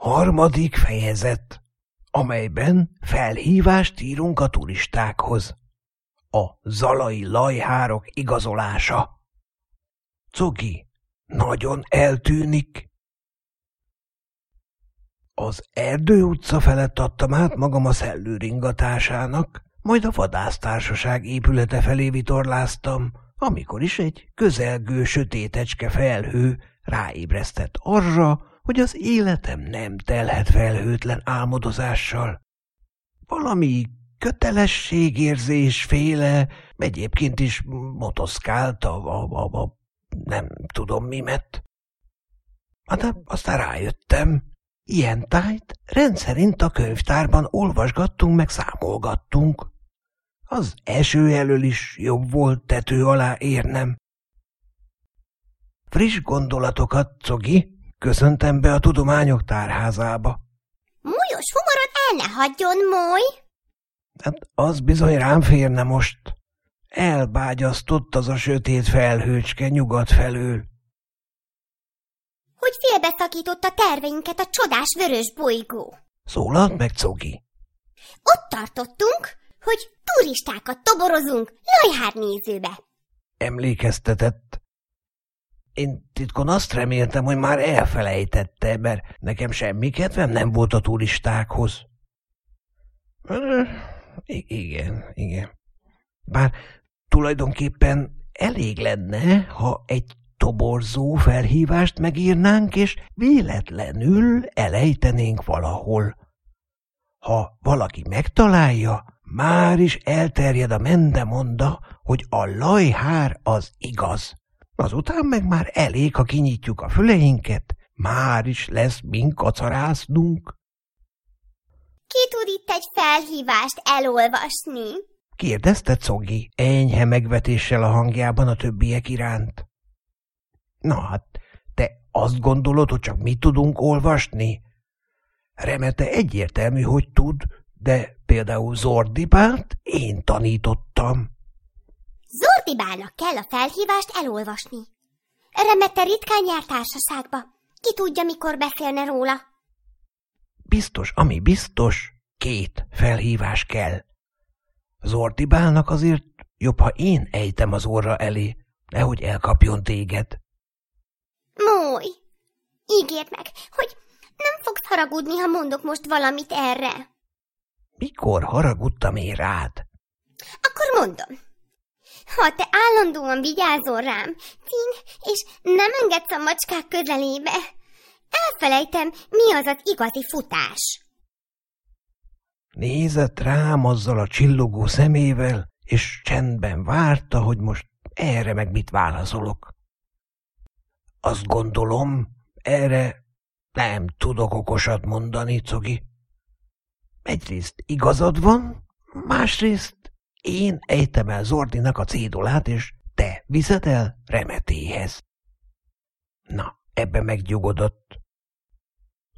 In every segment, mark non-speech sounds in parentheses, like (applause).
Harmadik fejezet, amelyben felhívást írunk a turistákhoz. A zalai lajhárok igazolása. Cogi, nagyon eltűnik. Az erdő utca felett adtam át magam a szellő ringatásának, majd a vadásztársaság épülete felé vitorláztam, amikor is egy közelgő sötétecske felhő ráébresztett arra, hogy az életem nem telhet felhőtlen álmodozással. Valami kötelességérzés féle, egyébként is motoszkált a, a, a, a nem tudom mimet. Hát aztán rájöttem, ilyen tájt rendszerint a könyvtárban olvasgattunk meg számolgattunk. Az eső elől is jobb volt tető alá érnem. Friss gondolatokat, Cogi, köszöntem be a tudományok tárházába. Múlyos humorod el ne hagyjon, Moly! Hát az bizony rám férne most. Elbágyasztott az a sötét felhőcske nyugat felől. Hogy félbeszakította terveinket a csodás vörös bolygó. Szólalt meg Cogi. Ott tartottunk, hogy turistákat toborozunk Lajhár nézőbe. Emlékeztetett. Én titkon azt reméltem, hogy már elfelejtette, mert nekem semmi kedvem nem volt a turistákhoz. I igen, igen. Bár tulajdonképpen elég lenne, ha egy toborzó felhívást megírnánk, és véletlenül elejtenénk valahol. Ha valaki megtalálja, már is elterjed a mendemonda, hogy a lajhár az igaz. Azután meg már elég, ha kinyitjuk a füleinket, már is lesz mink kacarásznunk. Ki tud itt egy felhívást elolvasni? kérdezte Cogi, enyhe megvetéssel a hangjában a többiek iránt. Na hát, te azt gondolod, hogy csak mi tudunk olvasni? Remete egyértelmű, hogy tud, de például Zordibált én tanítottam. Zordibálnak kell a felhívást elolvasni. Remete ritkán jár társaságba. Ki tudja, mikor beszélne róla? Biztos, ami biztos, két felhívás kell. Zordibálnak azért jobb, ha én ejtem az orra elé, nehogy elkapjon téged. Mój, ígérd meg, hogy nem fogsz haragudni, ha mondok most valamit erre. Mikor haragudtam én rád? Akkor mondom. Ha te állandóan vigyázol rám, Tin, és nem engedsz a macskák közelébe, elfelejtem, mi az az igazi futás. Nézett rám azzal a csillogó szemével, és csendben várta, hogy most erre meg mit válaszolok. Azt gondolom, erre nem tudok okosat mondani, Cogi. Egyrészt igazad van, másrészt én ejtem el Zordinak a cédulát, és te viszed el Remetéhez. Na, ebbe megnyugodott.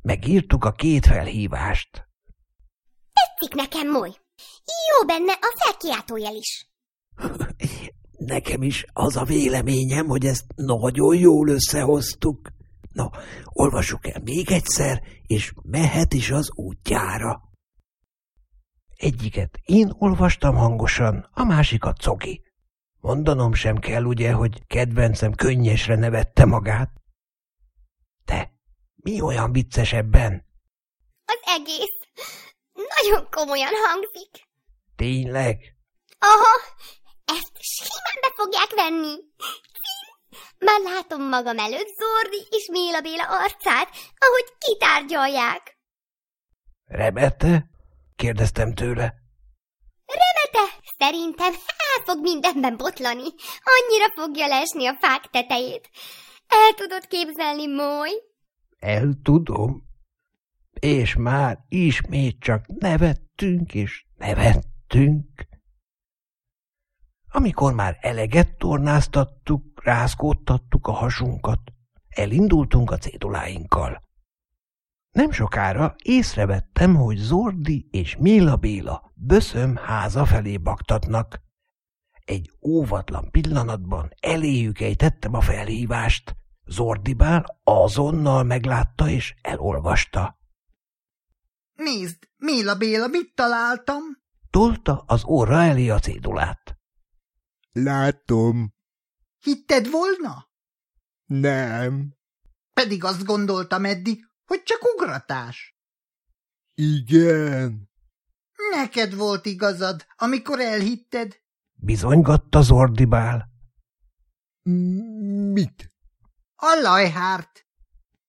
Megírtuk a két felhívást. Tetszik nekem, Moly. Jó benne a felkiáltójel is. (laughs) Nekem is az a véleményem, hogy ezt nagyon jól összehoztuk. Na, olvassuk el még egyszer, és mehet is az útjára. Egyiket én olvastam hangosan, a másikat Cogi. Mondanom sem kell, ugye, hogy kedvencem könnyesre nevette magát. Te, mi olyan vicces ebben? Az egész nagyon komolyan hangzik. Tényleg? Aha, ezt simán be fogják venni. Már látom magam előtt Zordi és Méla Béla arcát, ahogy kitárgyalják. Rebete? Kérdeztem tőle. Remete, szerintem el fog mindenben botlani. Annyira fogja lesni a fák tetejét. El tudod képzelni, Moly? El tudom. És már ismét csak nevettünk és nevettünk. Amikor már eleget tornáztattuk, rázkódtattuk a hasunkat, elindultunk a céduláinkkal. Nem sokára észrevettem, hogy Zordi és Méla Béla böszöm háza felé baktatnak. Egy óvatlan pillanatban eléjük ejtettem a felhívást. Zordibál azonnal meglátta és elolvasta. Nézd, Méla Béla, mit találtam? Tolta az orra elé a cédulát. Látom. Hitted volna? Nem. Pedig azt gondoltam eddig, hogy csak ugratás. Igen. Neked volt igazad, amikor elhitted. Bizonygatta Zordibál. Mit? A lajhárt.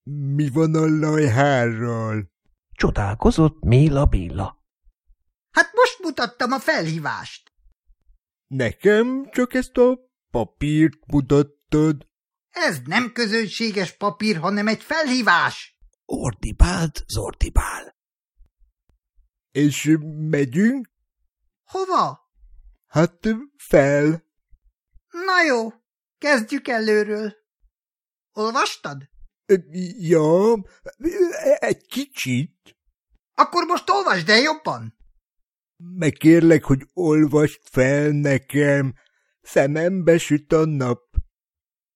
Mi van a lajhárral? Csodálkozott Méla Béla. Hát most mutattam a felhívást. Nekem csak ezt a papírt mutattad. Ez nem közönséges papír, hanem egy felhívás. Ordibált Zordibál. És megyünk? Hova? Hát fel. Na jó, kezdjük előről. Olvastad? Ja, egy kicsit. Akkor most olvasd el jobban. Megkérlek, hogy olvast fel nekem. Szemembe süt a nap.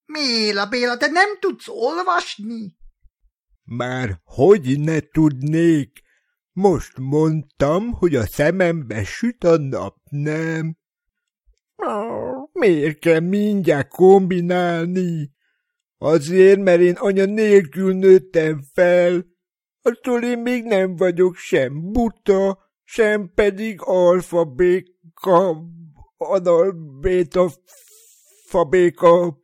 Méla, Béla, te nem tudsz olvasni? Már hogy ne tudnék? Most mondtam, hogy a szemembe süt a nap, nem? Miért kell mindjárt kombinálni? Azért, mert én anya nélkül nőttem fel. Attól én még nem vagyok sem buta, sem pedig alfabéka, analbéta, fabéka,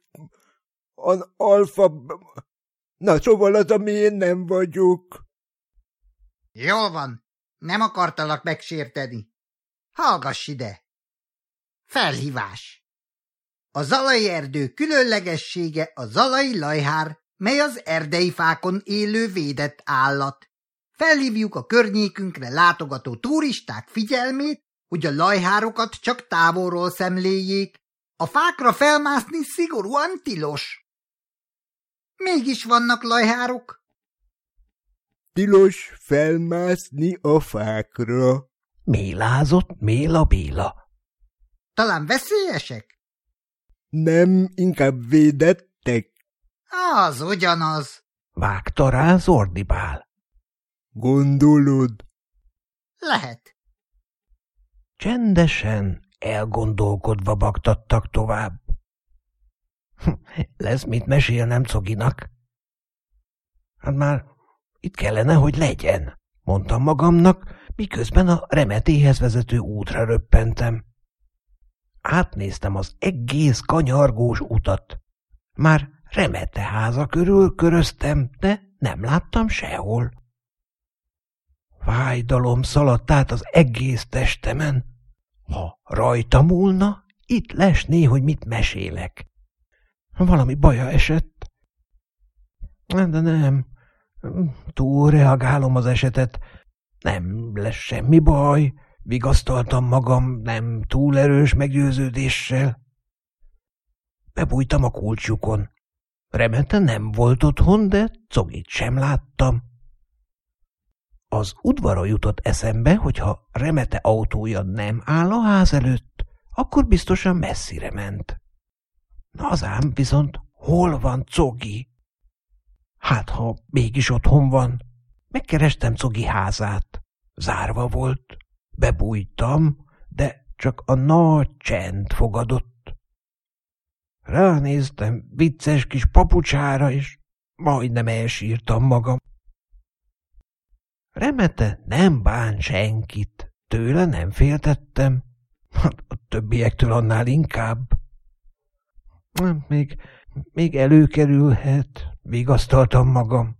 an, alfa... Na, szóval az, ami én nem vagyok. Jól van, nem akartalak megsérteni. Hallgass ide! Felhívás! A zalai erdő különlegessége a zalai lajhár, mely az erdei fákon élő védett állat. Felhívjuk a környékünkre látogató turisták figyelmét, hogy a lajhárokat csak távolról szemléljék. A fákra felmászni szigorúan tilos. Mégis vannak lajhárok. Tilos felmászni a fákra. Mélázott Méla Béla. Talán veszélyesek? Nem, inkább védettek. Az ugyanaz. Vágta rá Zordibál. Gondolod? Lehet. Csendesen, elgondolkodva baktattak tovább. (laughs) Lesz mit mesélnem Coginak? Hát már itt kellene, hogy legyen, mondtam magamnak, miközben a remetéhez vezető útra röppentem. Átnéztem az egész kanyargós utat. Már remete háza körül köröztem, de nem láttam sehol. Fájdalom szaladt át az egész testemen. Ha rajta múlna, itt lesné, hogy mit mesélek. Valami baja esett. De nem, túl reagálom az esetet. Nem lesz semmi baj, vigasztaltam magam nem túl erős meggyőződéssel. Bebújtam a kulcsukon. Remete nem volt otthon, de cogit sem láttam. Az udvara jutott eszembe, hogy ha Remete autója nem áll a ház előtt, akkor biztosan messzire ment. Az viszont hol van Cogi? Hát, ha mégis otthon van, megkerestem Cogi házát. Zárva volt. Bebújtam, de csak a nagy csend fogadott. Ránéztem vicces kis papucsára, és majdnem elsírtam magam. Remete nem bán senkit, tőle nem féltettem, hát a többiektől annál inkább. Még, még előkerülhet, vigasztaltam magam.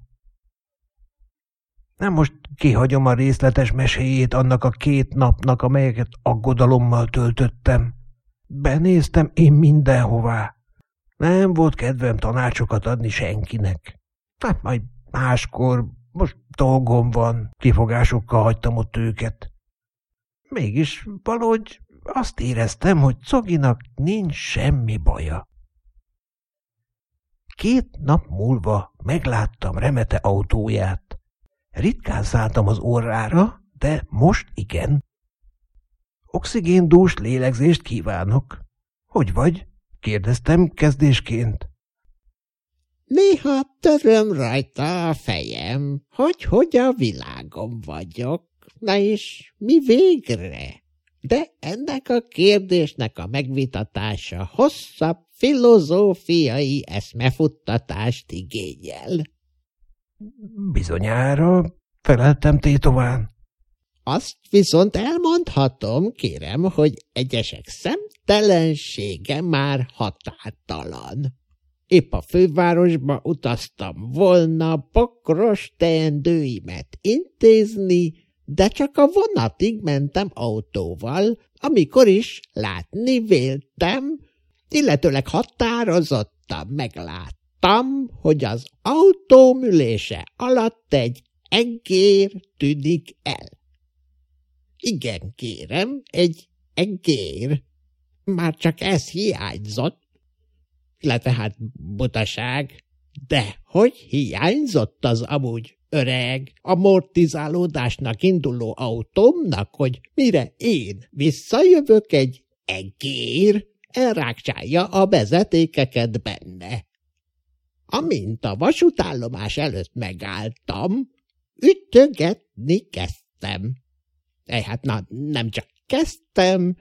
Nem most kihagyom a részletes meséjét annak a két napnak, amelyeket aggodalommal töltöttem. Benéztem én mindenhová. Nem volt kedvem tanácsokat adni senkinek. Hát majd máskor, most dolgom van, kifogásokkal hagytam ott őket. Mégis valahogy azt éreztem, hogy Coginak nincs semmi baja. Két nap múlva megláttam Remete autóját. Ritkán szálltam az orrára, de most igen. Oxigéndús lélegzést kívánok. Hogy vagy? kérdeztem kezdésként. Néha töröm rajta a fejem, hogy hogy a világom vagyok. Na és mi végre? De ennek a kérdésnek a megvitatása hosszabb filozófiai eszmefuttatást igényel. Bizonyára, feleltem tétován. Azt viszont elmondhatom, kérem, hogy egyesek szemtelensége már határtalan. Épp a fővárosba utaztam volna pokros teendőimet intézni, de csak a vonatig mentem autóval, amikor is látni véltem, illetőleg határozottan megláttam, hogy az autómülése alatt egy egér tűnik el. Igen, kérem, egy egér. Már csak ez hiányzott, illetve hát butaság, de hogy hiányzott az amúgy öreg, amortizálódásnak induló autómnak, hogy mire én visszajövök egy egér, elrákcsálja a vezetékeket benne. Amint a vasútállomás előtt megálltam, ütögetni kezdtem. Ej, hát na, nem csak kezdtem,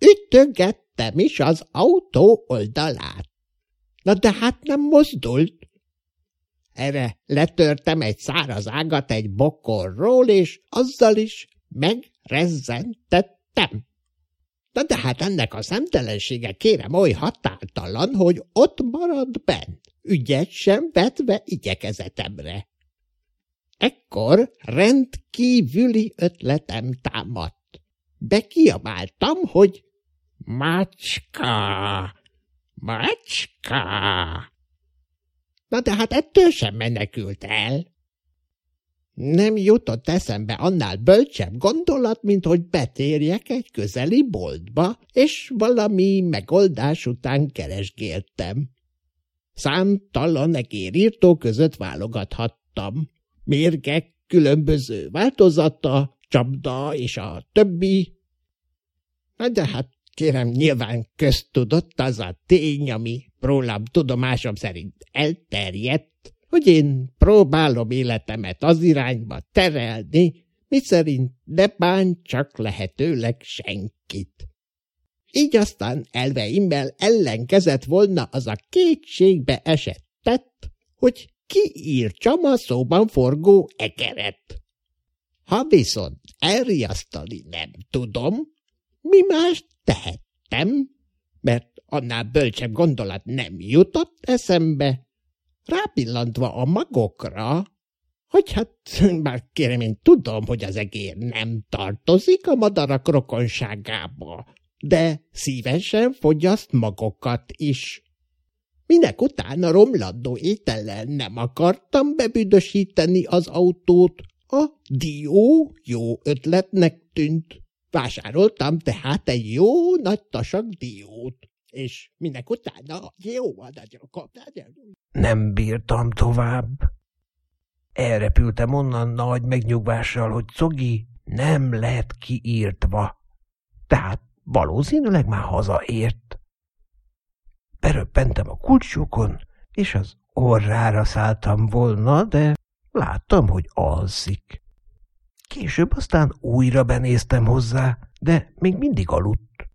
ütögettem is az autó oldalát. Na de hát nem mozdult. Erre letörtem egy száraz ágat egy bokorról, és azzal is megrezzentettem. Na de hát ennek a szemtelensége kérem oly határtalan, hogy ott marad bent, ügyet sem vetve igyekezetemre. Ekkor rendkívüli ötletem támadt. Bekiabáltam, hogy Macska! Macska! Na de hát ettől sem menekült el. Nem jutott eszembe annál bölcsebb gondolat, mint hogy betérjek egy közeli boltba, és valami megoldás után keresgéltem. Számtalan egérírtó között válogathattam. Mérgek különböző változata, csapda és a többi. De hát kérem, nyilván köztudott az a tény, ami rólam tudomásom szerint elterjedt, hogy én próbálom életemet az irányba terelni, miszerint ne csak lehetőleg senkit. Így aztán elveimmel ellenkezett volna az a kétségbe esett tett, hogy kiírtsam a szóban forgó egeret. Ha viszont elriasztani nem tudom, mi más tehettem, mert annál bölcsebb gondolat nem jutott eszembe, rápillantva a magokra, hogy hát, (laughs) bár kérem, én tudom, hogy az egér nem tartozik a madarak rokonságába, de szívesen fogyaszt magokat is. Minek utána romlandó étellel nem akartam bebüdösíteni az autót, a dió jó ötletnek tűnt. Vásároltam tehát egy jó nagy tasak diót, és minek utána jó nagyon Nem bírtam tovább. Elrepültem onnan nagy megnyugvással, hogy Cogi nem lett kiírtva. Tehát valószínűleg már hazaért. Beröppentem a kulcsokon, és az orrára szálltam volna, de láttam, hogy alszik. Később aztán újra benéztem hozzá, de még mindig aludt.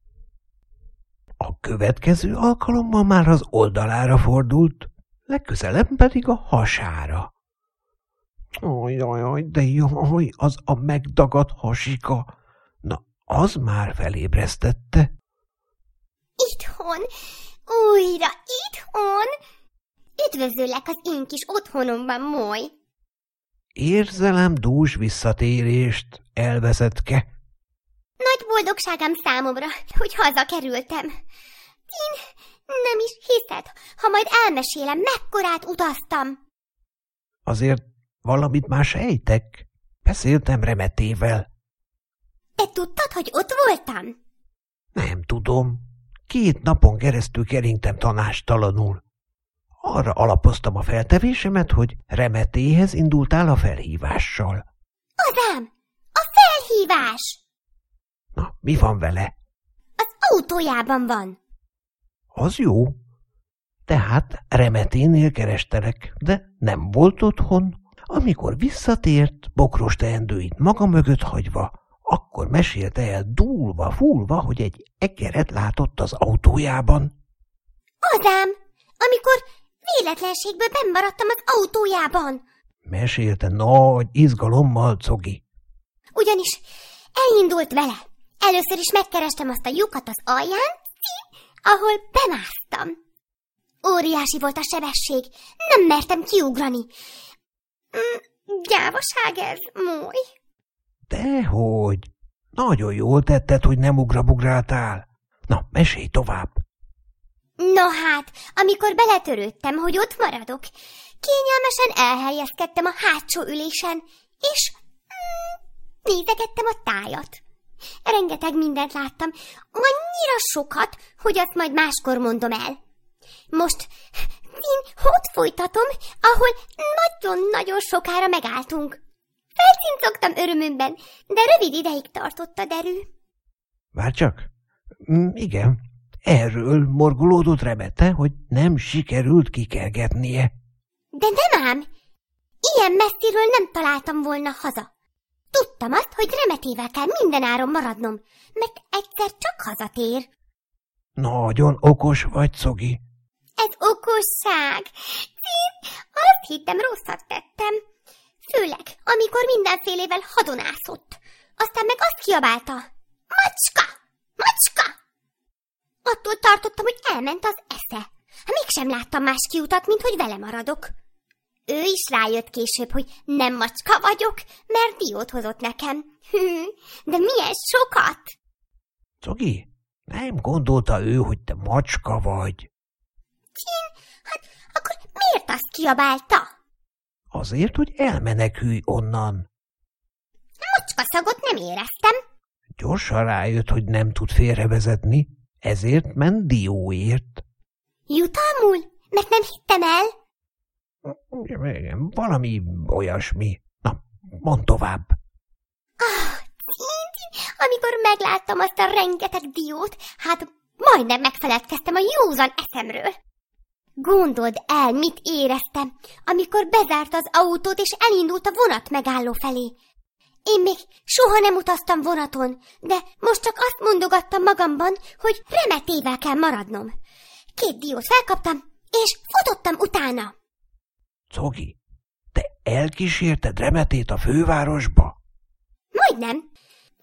A következő alkalommal már az oldalára fordult, legközelebb pedig a hasára. Ajajaj, de jaj, az a megdagadt hasika. Na, az már felébresztette. Itthon, újra itthon! Üdvözöllek az én kis otthonomban, Moly! Érzelem dús visszatérést, elvezetke. Nagy boldogságám számomra, hogy hazakerültem. Én nem is hiszed, ha majd elmesélem, mekkorát utaztam. Azért valamit már sejtek. Beszéltem Remetével. Te tudtad, hogy ott voltam? Nem tudom. Két napon keresztül keringtem tanástalanul. Arra alapoztam a feltevésemet, hogy Remetéhez indultál a felhívással. Azám, a felhívás! Na, mi van vele? Az autójában van. Az jó. Tehát Remeténél kerestelek, de nem volt otthon. Amikor visszatért, bokros teendőit maga mögött hagyva, akkor mesélte el dúlva, fúlva, hogy egy egeret látott az autójában. Azám, amikor véletlenségből bennmaradtam az autójában. Mesélte nagy izgalommal Cogi. Ugyanis elindult vele. Először is megkerestem azt a lyukat az alján, ahol bemásztam. Óriási volt a sebesség, nem mertem kiugrani. Mm, Gyávaság ez, múj. Dehogy. Nagyon jól tetted, hogy nem ugrabugráltál. Na, mesélj tovább. No hát, amikor beletörődtem, hogy ott maradok, kényelmesen elhelyezkedtem a hátsó ülésen, és mm, nézegettem a tájat. Rengeteg mindent láttam, annyira sokat, hogy azt majd máskor mondom el. Most én ott folytatom, ahol nagyon-nagyon sokára megálltunk. Felcincogtam örömömben, de rövid ideig tartott a derű. Várj csak. Mm, igen, erről morgolódott remete, hogy nem sikerült kikergetnie. De nem ám! Ilyen messziről nem találtam volna haza. Tudtam azt, hogy remetével kell mindenáron maradnom, mert egyszer csak hazatér. Nagyon okos vagy, Cogi. Ez okosság. Én azt hittem, rosszat tettem. Főleg, amikor mindenfélével hadonászott. Aztán meg azt kiabálta. Macska! Macska! Attól tartottam, hogy elment az esze. Mégsem láttam más kiutat, mint hogy vele maradok. Ő is rájött később, hogy nem macska vagyok, mert diót hozott nekem. Hű, (laughs) de milyen sokat! Cogi, nem gondolta ő, hogy te macska vagy. Én? Hát akkor miért azt kiabálta? Azért, hogy elmenekülj onnan. Macska szagot nem éreztem. Gyorsan rájött, hogy nem tud félrevezetni, ezért ment dióért. Jutalmul? Mert nem hittem el? Valami olyasmi. Na, mondd tovább. Amikor megláttam azt a rengeteg diót, hát majdnem megfeledkeztem a józan eszemről. Gondold el, mit éreztem, amikor bezárt az autót és elindult a vonat megálló felé. Én még soha nem utaztam vonaton, de most csak azt mondogattam magamban, hogy remetével kell maradnom. Két diót felkaptam, és futottam utána. Cogi, te elkísérted remetét a fővárosba? Majdnem.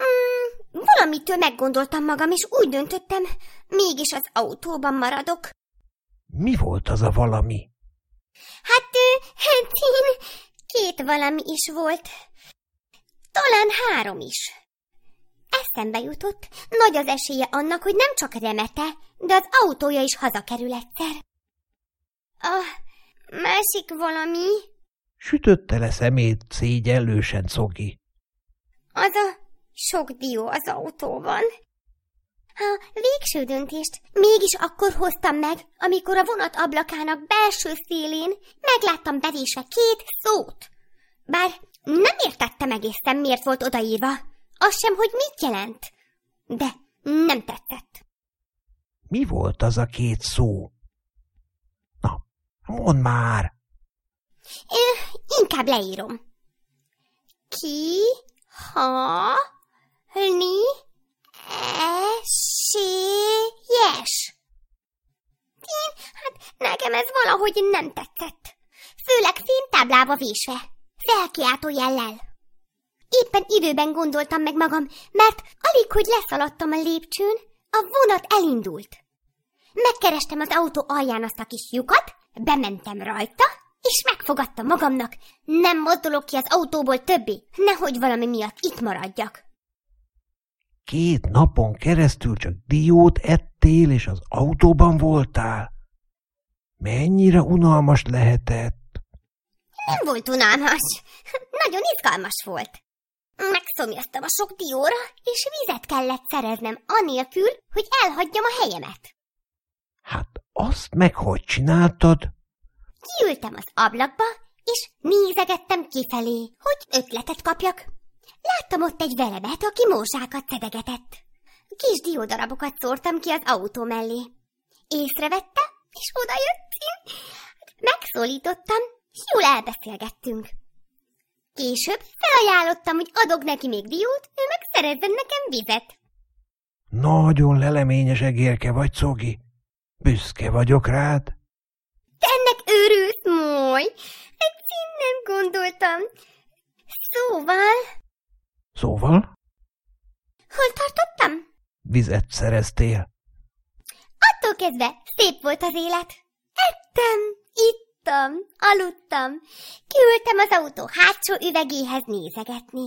Mm, valamitől meggondoltam magam, és úgy döntöttem, mégis az autóban maradok. Mi volt az a valami? Hát, hát én két valami is volt. Talán három is. Eszembe jutott, nagy az esélye annak, hogy nem csak remete, de az autója is hazakerül egyszer. A másik valami... Sütötte le szemét szégyellősen Cogi. Az a sok dió az autóban. A végső döntést mégis akkor hoztam meg, amikor a vonat ablakának belső szélén megláttam bevésve két szót. Bár nem értettem egészen, miért volt odaírva. Az sem, hogy mit jelent. De nem tetszett. Mi volt az a két szó? Mondd már! Ö, inkább leírom. Ki, ha, li, esélyes. Én, hát nekem ez valahogy nem tetszett. Főleg fénytáblába vésve, felkiáltó jellel. Éppen időben gondoltam meg magam, mert alig, hogy leszaladtam a lépcsőn, a vonat elindult. Megkerestem az autó alján azt a kis lyukat, bementem rajta, és megfogadtam magamnak, nem mozdulok ki az autóból többé, nehogy valami miatt itt maradjak. Két napon keresztül csak diót ettél, és az autóban voltál? Mennyire unalmas lehetett? Nem volt unalmas. Nagyon izgalmas volt. Megszomjaztam a sok dióra, és vizet kellett szereznem anélkül, hogy elhagyjam a helyemet. Hát azt meg hogy csináltad? Kiültem az ablakba, és nézegettem kifelé, hogy ötletet kapjak. Láttam ott egy velebet, aki morzsákat szedegetett. Kis diódarabokat szórtam ki az autó mellé. Észrevette, és oda jöttünk. (laughs) Megszólítottam, és jól elbeszélgettünk. Később felajánlottam, hogy adok neki még diót, ő meg szerezzen nekem vizet. Nagyon leleményes egérke vagy, Cogi. Büszke vagyok rád. Te ennek őrült moly. Egy nem gondoltam. Szóval... Szóval? Hol tartottam? Vizet szereztél. Attól kezdve szép volt az élet. Ettem, ittam, aludtam. Kiültem az autó hátsó üvegéhez nézegetni.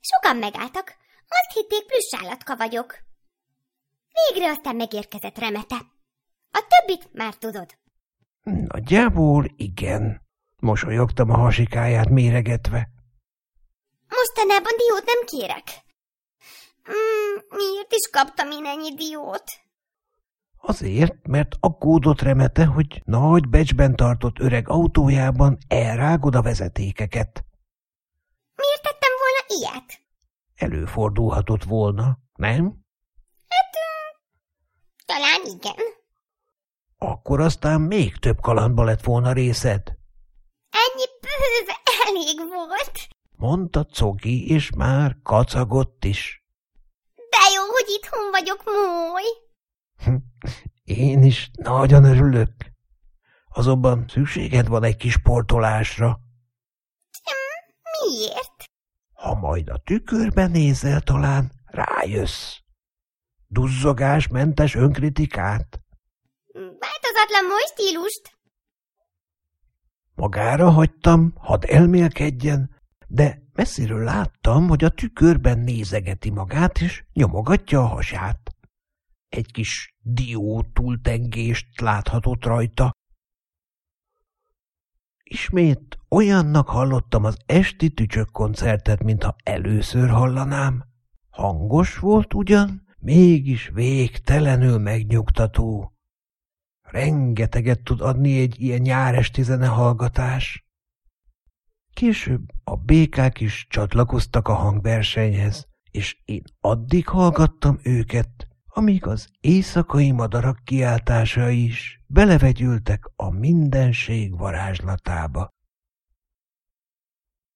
Sokan megálltak, azt hitték plusz állatka vagyok. Végre aztán megérkezett remete. A többit már tudod. Nagyjából igen. Mosolyogtam a hasikáját méregetve. Mostanában diót nem kérek. Mm, miért is kaptam én ennyi diót? Azért, mert aggódott remete, hogy nagy becsben tartott öreg autójában elrágod a vezetékeket. Miért tettem volna ilyet? Előfordulhatott volna, nem? Hát, talán igen. Akkor aztán még több kalandba lett volna részed. Ennyi bőve elég volt. Mondta Cogi, és már kacagott is. De jó, hogy itthon vagyok, mój. (laughs) Én is nagyon örülök. Azonban szükséged van egy kis portolásra. Miért? Ha majd a tükörben nézel, talán rájössz. Duzzogásmentes önkritikát. Változatlan moly stílust. Magára hagytam, hadd elmélkedjen, de messziről láttam, hogy a tükörben nézegeti magát, és nyomogatja a hasát. Egy kis dió túltengést láthatott rajta. Ismét olyannak hallottam az esti tücsök koncertet, mintha először hallanám. Hangos volt ugyan, mégis végtelenül megnyugtató. Rengeteget tud adni egy ilyen nyáresti zenehallgatás. Később a békák is csatlakoztak a hangversenyhez, és én addig hallgattam őket, amíg az éjszakai madarak kiáltása is belevegyültek a mindenség varázslatába.